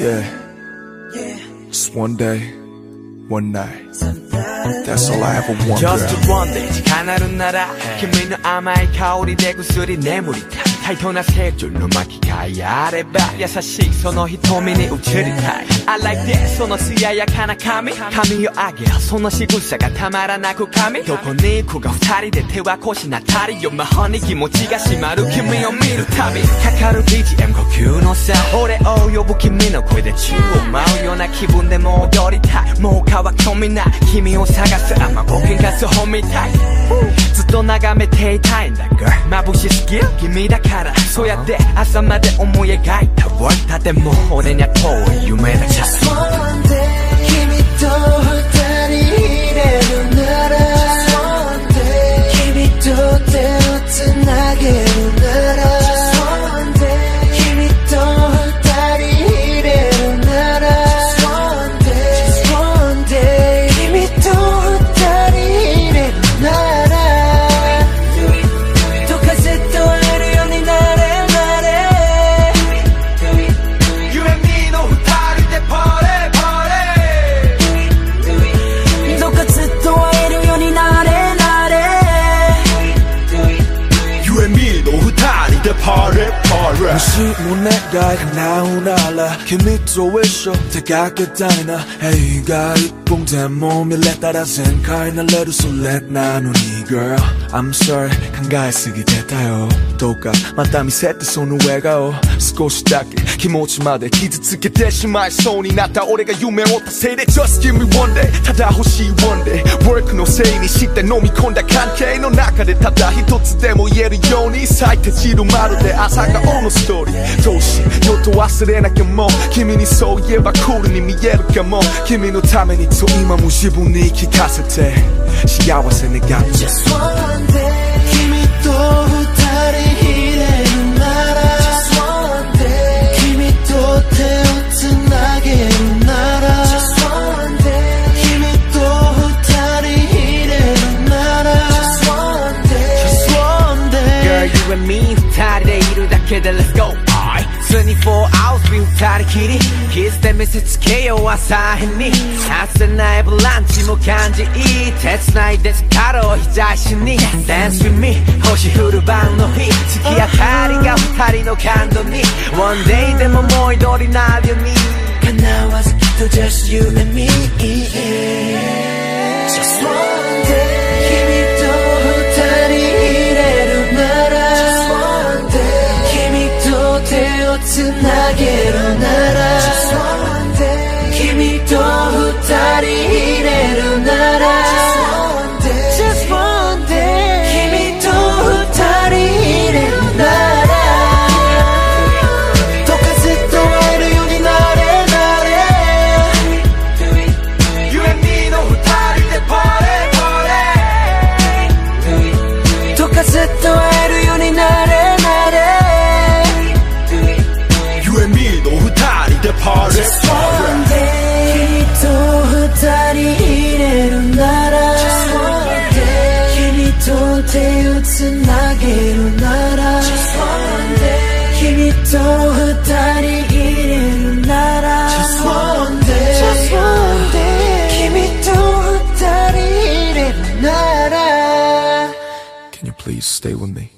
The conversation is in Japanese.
Yeah. Just one day, one night. That's all I ever want, Just girl. one day 力のなら君の甘い香りでぐっすり眠りたいタイトな成長の巻き替えあれば優しいその瞳に映りたい。I like that. その艶やかな髪。髪を上げるその仕草がたまらなく髪。どこに行くか二人で手は腰なたりよ魔法に気持ちが締まる君を見るたび。かかる BGM 呼吸のさ俺を呼ぶ君の声で宙を舞うような気分でも踊りたい。もう乾き込みない。君を探す甘冒険がそうみたい。と眺めていたいんだ girl 眩しすぎる君だからそうやって朝まで思い描いた Word でも俺には遠い夢だ Just one day 君としい願い叶うなら君と一緒手がけたいな映画一本でも見れたら全開なれるそれなのに Girl I'm sorry 考えすぎてたよどうかまた見せてその笑顔少しだけ気持ちまで傷つけてしまいそうになった俺が夢を達成で Just give me one day ただ欲しい one day work のせいにして飲み込んだ関係の中でただ一つでも言えるように咲いて散るまるで朝顔の通りどうしよう。と忘れなきゃもう。君にそう言えばクールに見えるかも。君のためにと今も自分に聞かせて。幸せ願って Just one day. けで Let's go. 24 hours 二人きりキスで見せつけよう朝日に焦ないブランチも感じいい手繋いで力を日差しに Dance with me. 星降る晩の日月明かりが二人の感動に One day でももう一人なるように叶わずきっと Just you and me をつなげるなら君と二人なげるなら One day 君と二人いれるなら One day One day 君と二人いれるなら Can you please stay with me?